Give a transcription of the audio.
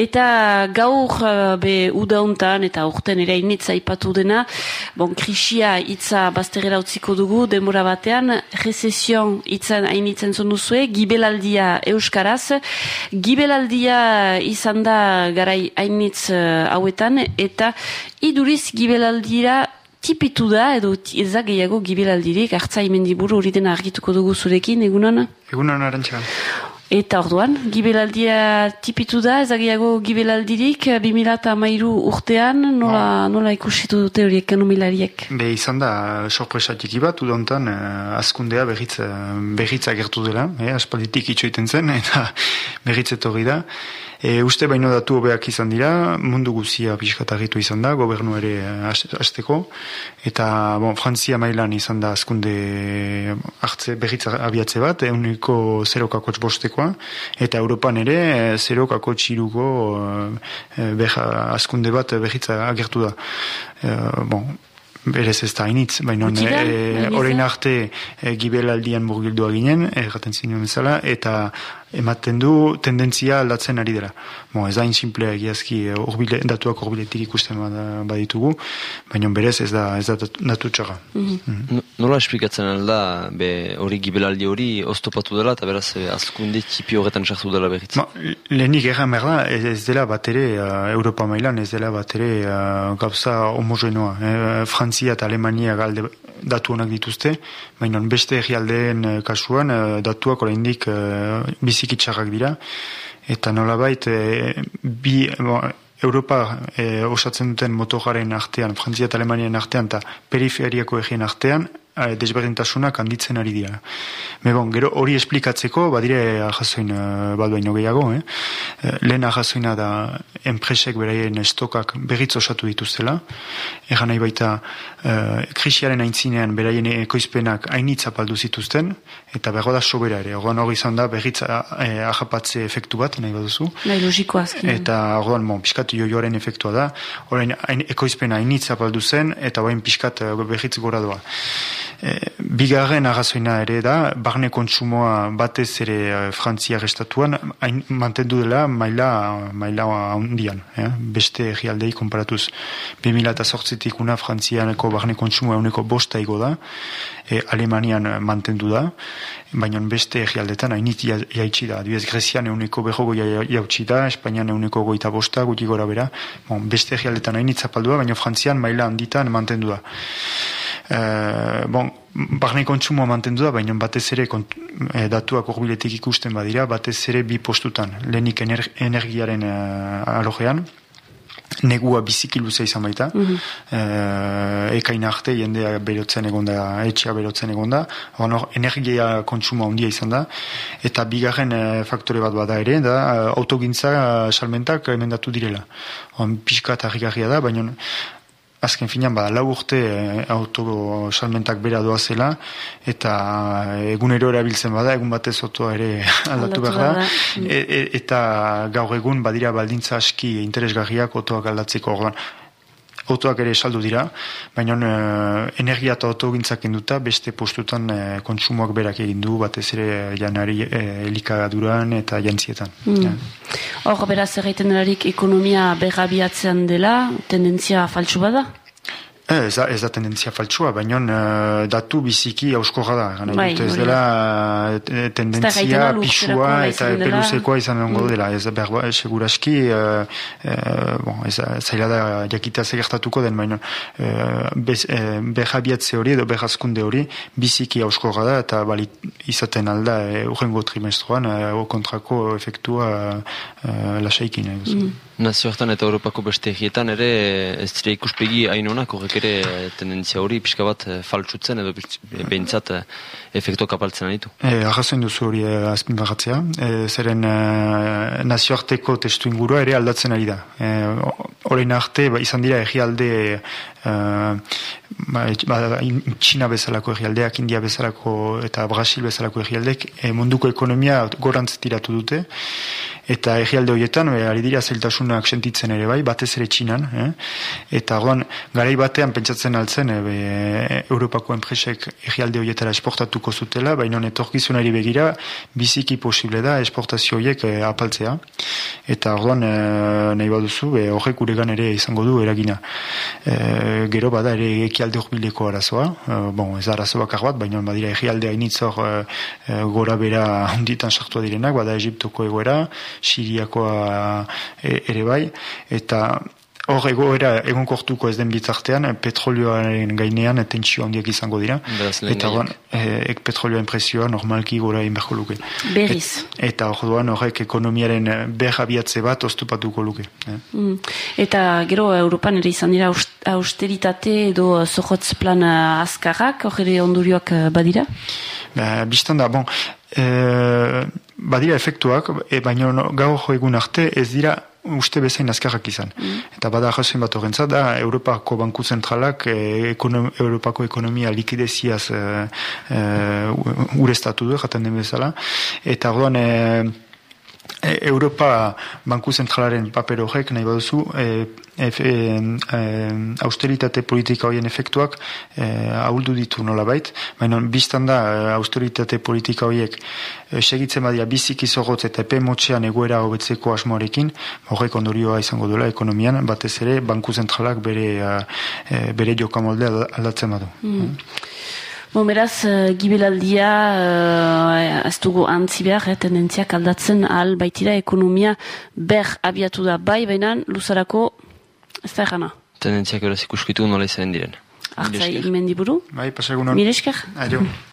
Eta gaur uh, be udauntan eta urten ere initza ipatu dena, bon, krisia itza bazterera utziko dugu, demora batean, recesion itzan hainitzen zonduzue, gibelaldia euskaraz, gibelaldia izan da garai hainitz uh, hauetan, eta iduriz gibelaldira tipitu da, edo ezak gehiago gibelaldirik, hartza imendiburu hori dena argituko dugu zurekin, egunan? Egunan, arantxa. Eta orduan, gibelaldia tipitu da, ezagiago gibelaldirik, 2008 urtean, nola, nola ikusitu dute horiek kanomilariek? Be izan da, sorpresa tiki bat, udontan, uh, azkundea berriz, berriz agertu dela, eh, aspalditik itxoiten zen, eta berriz etorri da. E, uste baino datu hobeak izan dira, mundu guzia pixkatagitu izan da, gobernu ere hasteko, eta bon, Frantzia mailan izan da azkunde hartze berriz abiatze bat, euniko zerokako bostekoa, eta Europan ere zerokako txiruko e, beha, azkunde bat berriz agertu da. E, bon, Berez ez da hainitz, baina e, arte e, gibelaldian murgildua ginen, erraten zinen bezala, eta ematen du tendentzia aldatzen ari dela. Mo, ez da in simplea egiazki urbile, datuak urbiletik ikusten baditugu, baina berez ez da ez da datu txaga. Mm -hmm. Nola esplikatzen alda be hori gibelaldi hori oztopatu dela eta beraz eh, azkunde txipi horretan sartu dela berriz? Ma, lehenik erran behar da, ez, dela bat ere uh, Europa mailan, ez dela bat ere uh, gauza homogenoa. Eh, Frantzia eta Alemania galde datu honak dituzte, baina beste egialdeen kasuan uh, datuak oraindik uh, biziki dira, eta nolabait e, bi, Europa e, osatzen duten motojaren artean, Frantzia eta Alemanian artean, eta periferiako egien artean, desberdintasunak handitzen ari dira. Me bon, gero hori esplikatzeko, badire jasoin uh, baduaino gehiago, eh? eh lehen jasoina da enpresek beraien estokak berriz osatu dituztela, egan nahi baita uh, krisiaren aintzinean beraien ekoizpenak hainitz apaldu zituzten, eta berro da sobera ere, orduan hori izan da berriz eh, ahapatze efektu bat, nahi baduzu. Nahi logiko Eta orduan, bon, piskatu joioaren efektua da, orain ekoizpena hainitz apaldu zen, eta orain piskat berriz gora doa. E, bigarren arrazoina ere da, barne kontsumoa batez ere e, Frantzia restatuan, hain mantendu dela maila, maila handian, eh? beste egialdei konparatuz. 2008-tik una Frantzianeko barne kontsumoa uneko bosta igo da, e, Alemanian mantendu da, baina beste egialdetan hainit jaitsi da. Duez Grezian euneko behogo jautsi da, Espainian euneko goita bosta, guti gora bera, bon, beste egialdetan hainit zapaldua, baina Frantzian maila handitan mantendu da. Uh, bon, barne kontsumoa mantendu da, baina batez ere kont, e, datuak orbiletik ikusten badira, batez ere bi postutan, lehenik energiaren uh, alogean, negua biziki luzea izan baita, mm -hmm. ekain arte jendea berotzen egonda, etxea berotzen egonda, hor energia kontsumoa handia izan da, eta bigarren faktore bat bada ere, da autogintza salmentak emendatu direla. Hor, pixka eta da, baina azken finan, ba, lau urte eh, auto salmentak bera doa zela, eta egunero erabiltzen bada, egun batez otoa ere aldatu behar da, e, e, eta gaur egun badira baldintza aski interesgarriak otoak aldatzeko orduan autoak ere saldu dira, baina uh, energia eta autogintzak induta beste postutan uh, kontsumoak berak egin du batez ere janari uh, elikagaduran eta jantzietan. Mm. Hor, beraz, erraiten ekonomia berrabiatzean dela, tendentzia faltsu bada? Eh, ez da, ez da tendentzia faltsua, baina uh, datu biziki auskorra da. Bai, ez dela uh, tendentzia pixua eta peluzekoa izan dugu mm. dela. Ez da, berba, seguraski, uh, uh, bon, ez da, zaila da jakitea segertatuko den, baina uh, bez, uh, behabiatze hori edo behazkunde hori biziki auskorra da eta bali izaten alda uh, urrengo trimestruan uh, kontrako efektua uh, lasaikin. Mm. Nazioartan eta Europako beste egietan ere ez dira ikuspegi hainonak horrek ere tendentzia hori pixka bat eh, faltsutzen edo behintzat eh, efektu kapaltzen ditu. E, Arrazoin duzu hori e, azpin bagatzea. E, zeren e, nazioarteko testu ingurua ere aldatzen ari da. Horein arte ba, izan dira egialde Uh, ba, ba, Txina bezalako egialdeak, India bezalako eta Brasil bezalako egialdek munduko ekonomia gorantz tiratu dute eta egialde horietan, be, ari dira zeltasunak sentitzen ere bai, batez ere txinan, eh? eta orduan, garai batean pentsatzen altzen, e, be, Europako enpresek egialde horietara esportatuko zutela, baina etorkizunari begira, biziki posible da esportazio horiek e, apaltzea, eta orduan, e, nahi baduzu, be, horrek uregan ere izango du eragina. E, gero bada ere ekialde horbileko arazoa, e, bon, ez arazo bakar bat, baina badira egialde hainitzor e, e, gora bera hunditan sartua direnak, bada Egiptoko egoera, Siriakoa e, ere bai, eta hor egoera egon kortuko ez den bitartean, petrolioaren gainean tentsio handiak izango dira, eta hor, ek petrolioaren presioa normalki gora inberko luke. Berriz. Et, eta hor duan horrek ekonomiaren ber abiatze bat oztupatuko luke. Eh? Mm. Eta gero Europan ere izan dira austeritate edo zohotz plan azkarrak, hor ere ondurioak badira? Ba, Bistan da, bon, e, badira efektuak, e, baina gaur egun arte ez dira uste bezain azkarrak izan. Mm. Eta bada jasoin bat horrentza da, Europako Banku Zentralak e, ekonom, Europako ekonomia likideziaz e, e, urestatu du, jaten den bezala. Eta orduan, e, Europa Banku Zentralaren paper horrek nahi baduzu e, e, e, austeritate politika horien efektuak e, ahuldu ditu nola bait, baina biztan da austeritate politika horiek e, segitzen badia biziki zorrotz eta epe motxean egoera hobetzeko asmoarekin, horrek ondorioa izango duela ekonomian, batez ere Banku Zentralak bere, e, bere jokamoldea aldatzen badu. Mm. Bon, beraz, uh, gibelaldia uh, ez dugu antzi behar, eh, tendentziak aldatzen ahal baitira ekonomia ber abiatu da bai, baina luzarako ez da egana. Tendentziak beraz ikuskitu nola izan diren. Artzai, mendiburu. Bai, pasagunon. Miresker. Adio.